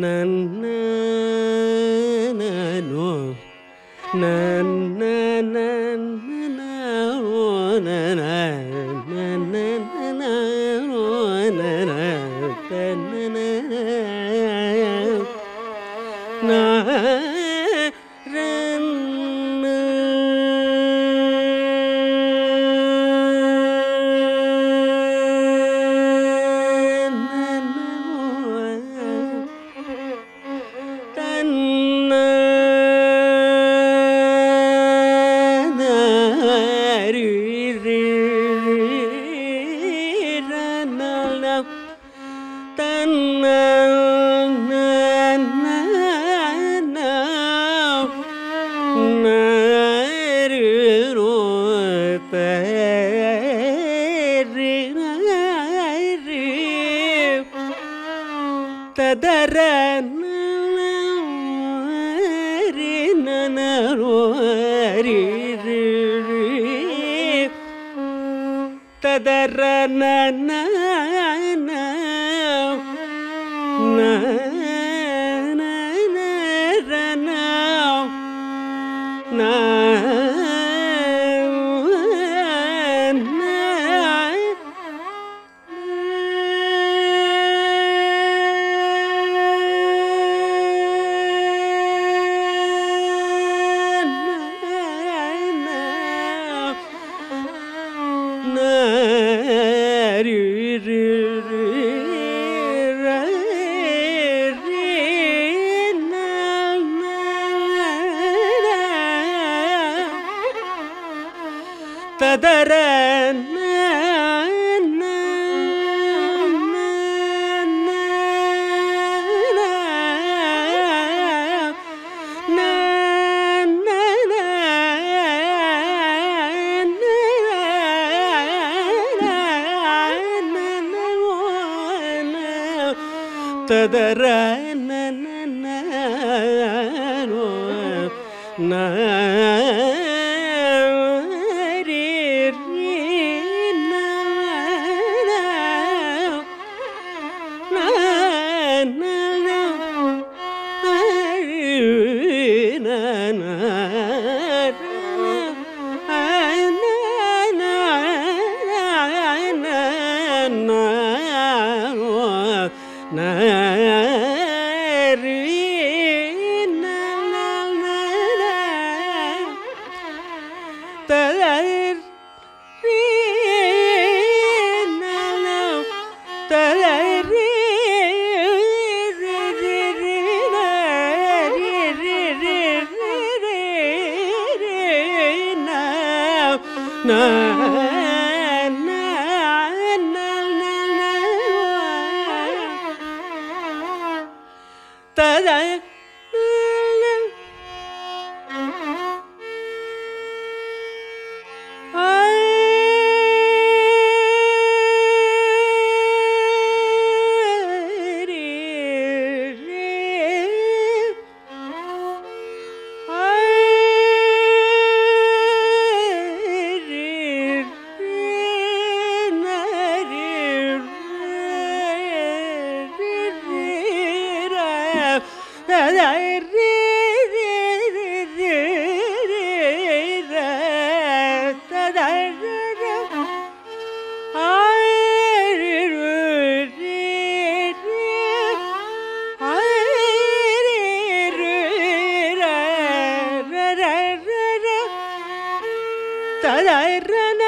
na na na no na. affederen ತದರ Krishna. Tada errana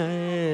哎。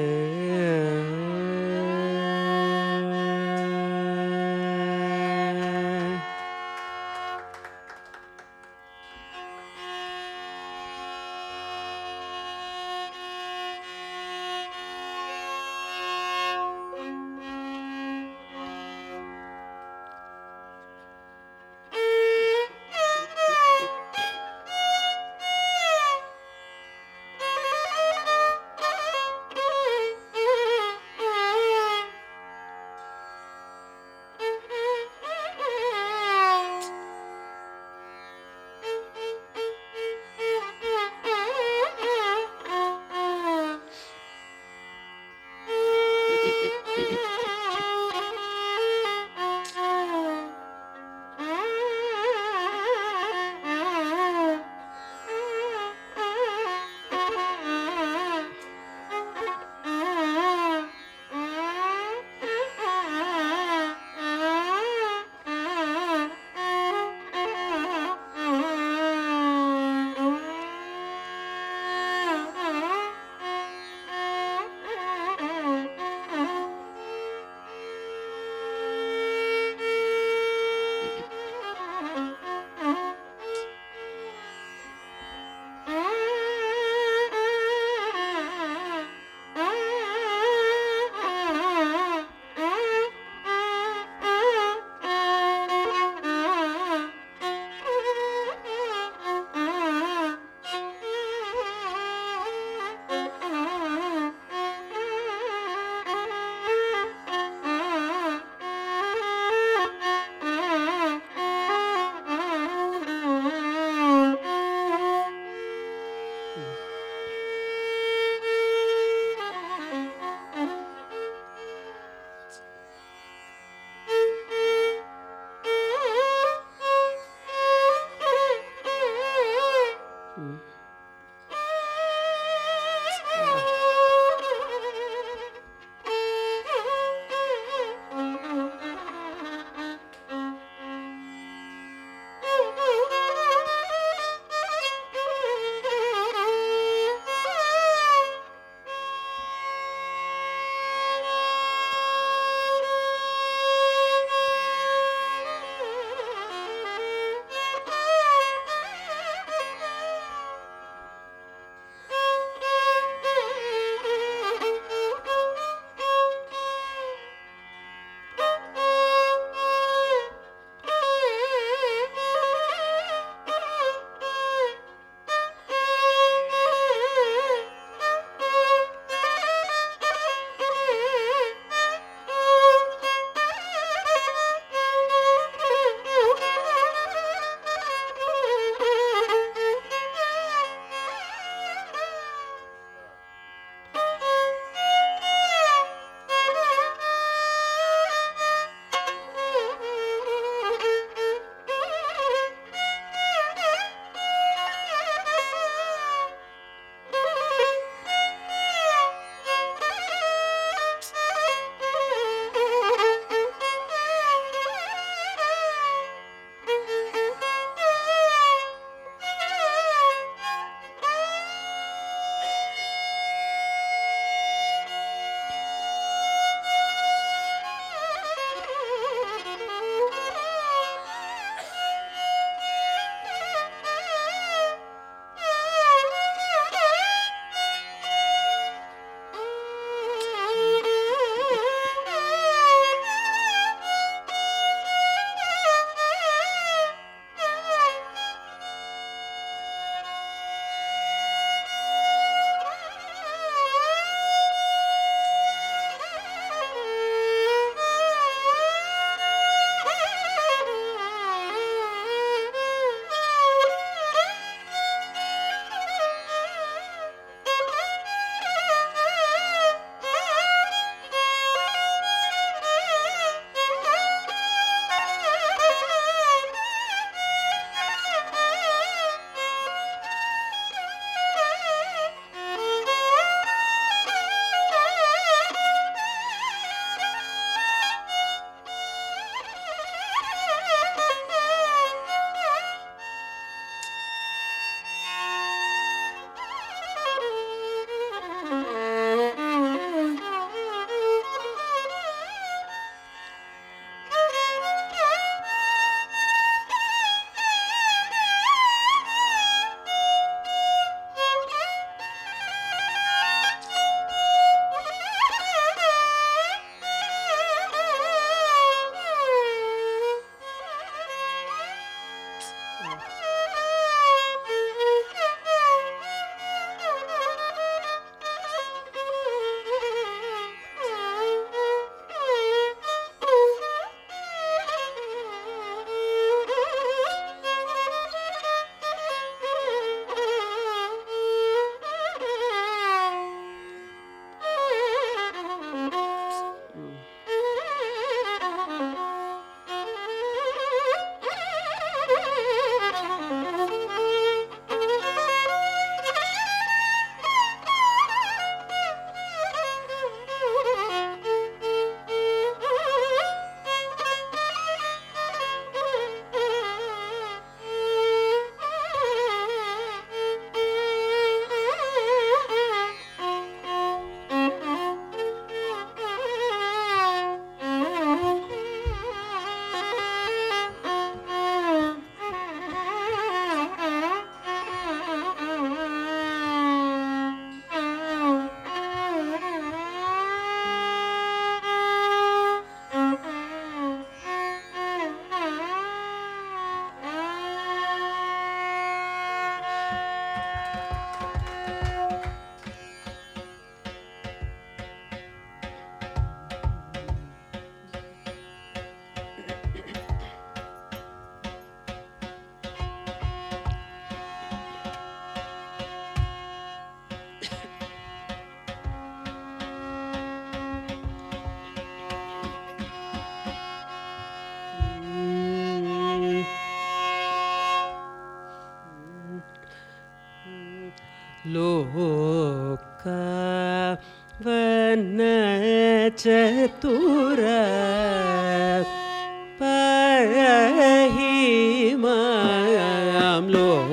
हम लोग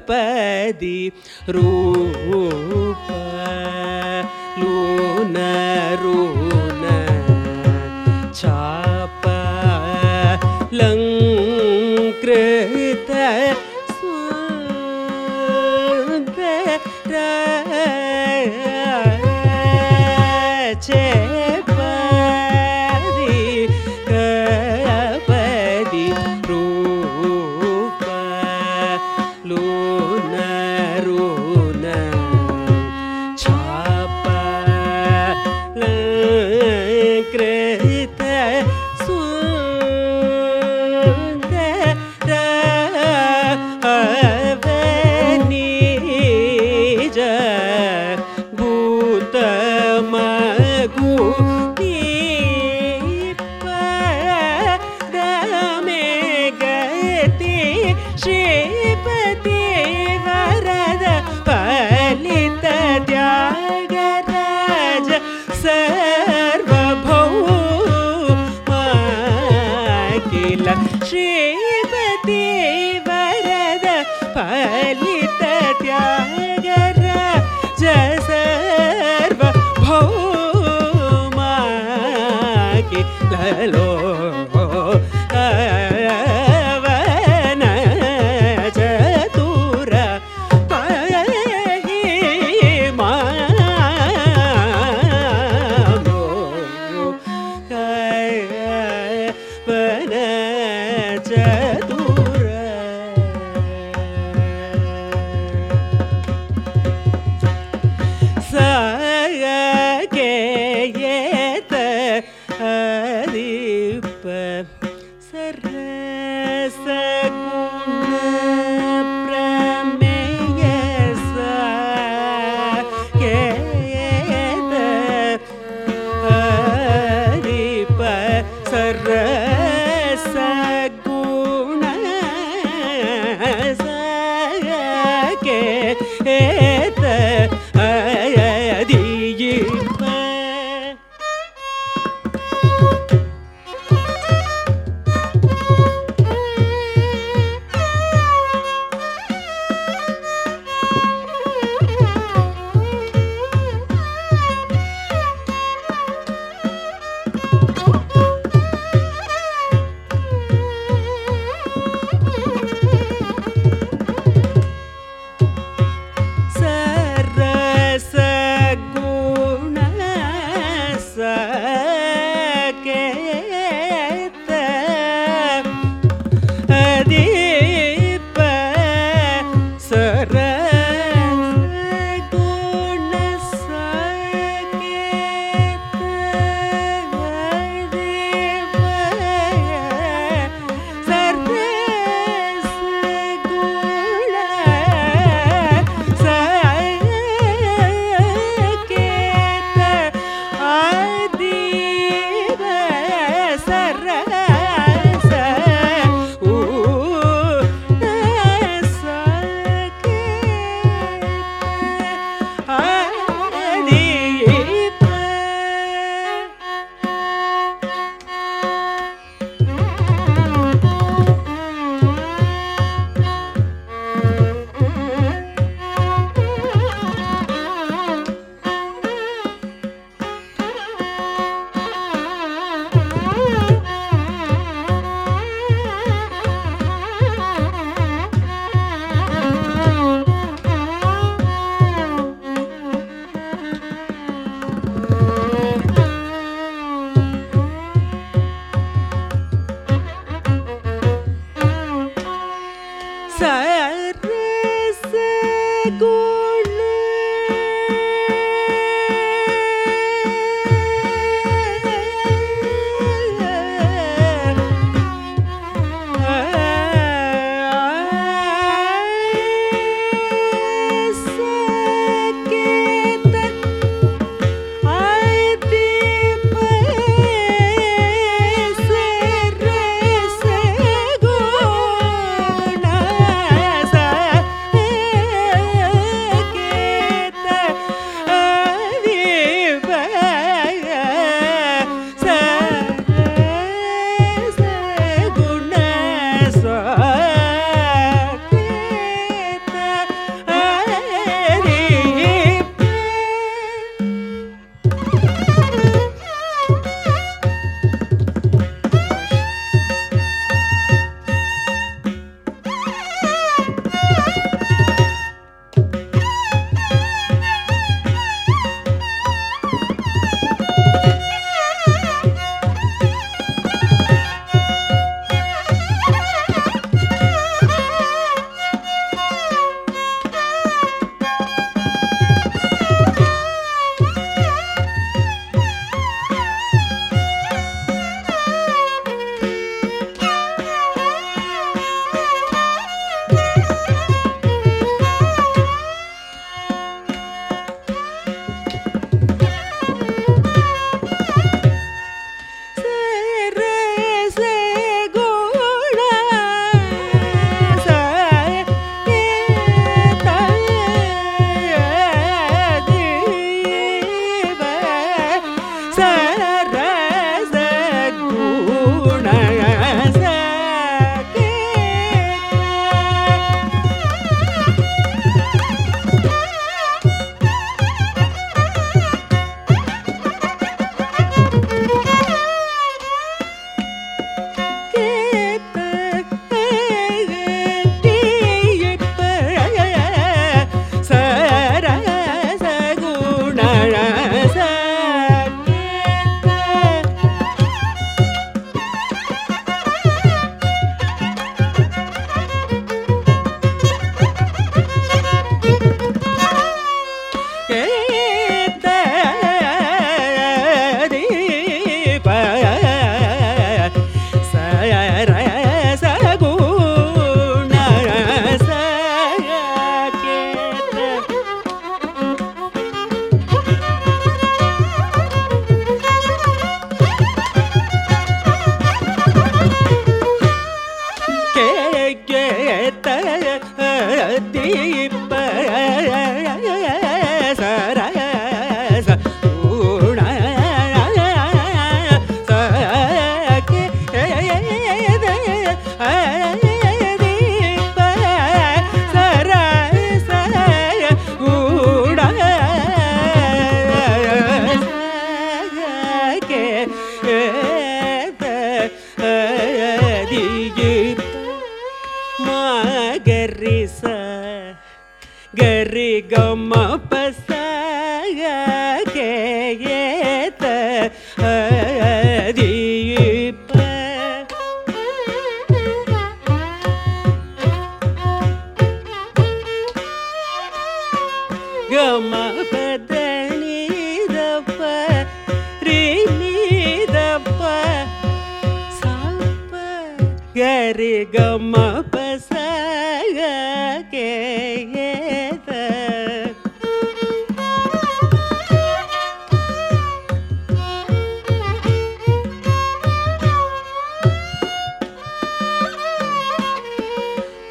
பதி ரூப லூன ரூ terra zaresegu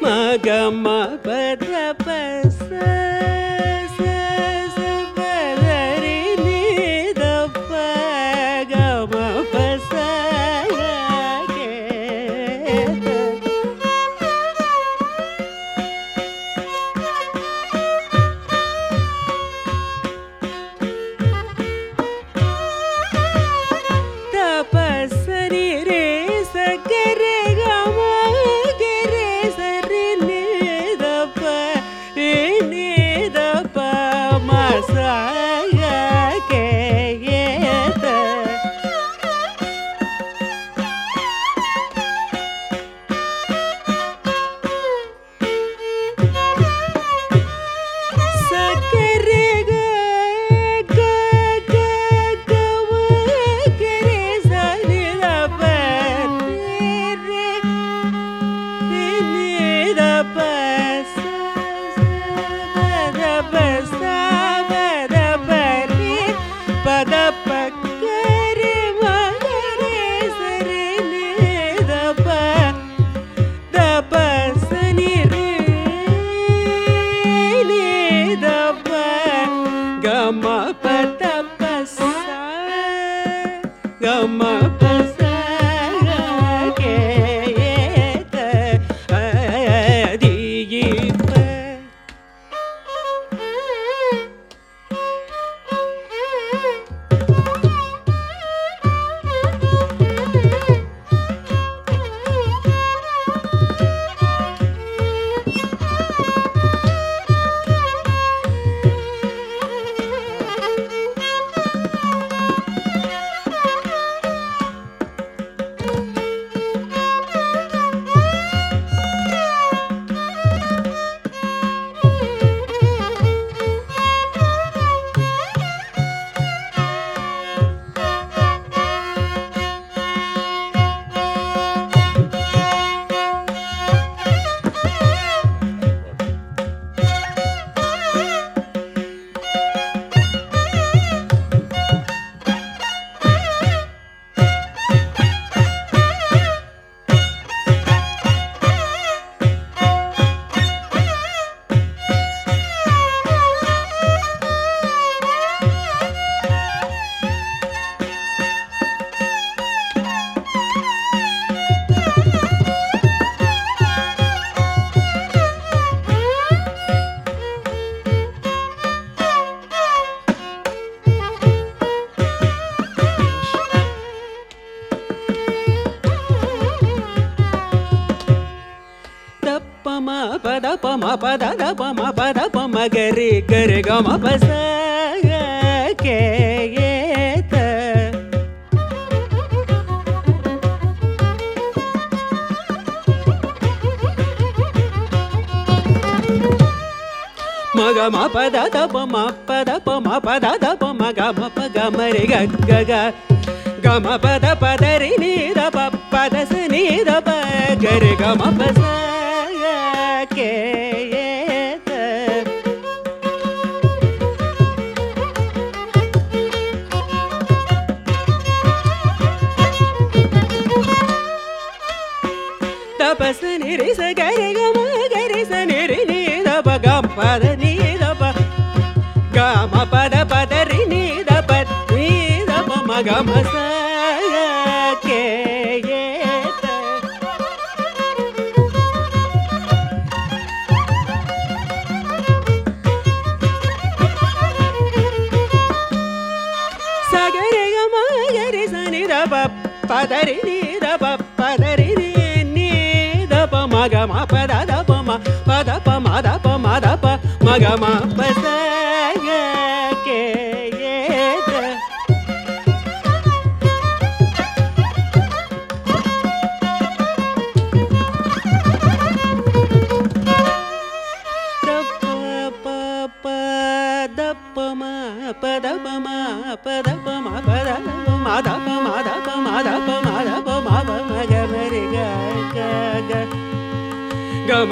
magama padapasa గమ పస మగ మ పద దప మ పద ప మ పద దప మగ మ ప గ మ రి గ గ గ. గ మ పద పద రి ని ద ప పద స ని ద ప గ రి గ మ ప స కే re sa ga re ga ma ga re sa ne re ne da pa da ಮ ಪದ ಪ ಮ ಪದ ಪ ಮದ ಪ ಮದ ಪ ಮಗ ಮ ಪದ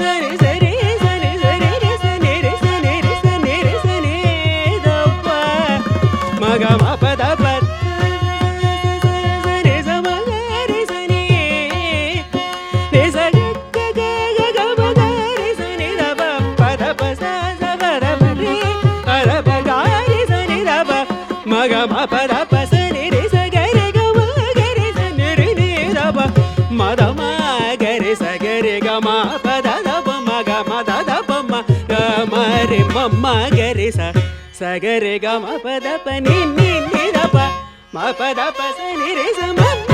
There is मा गी मा पदा निरे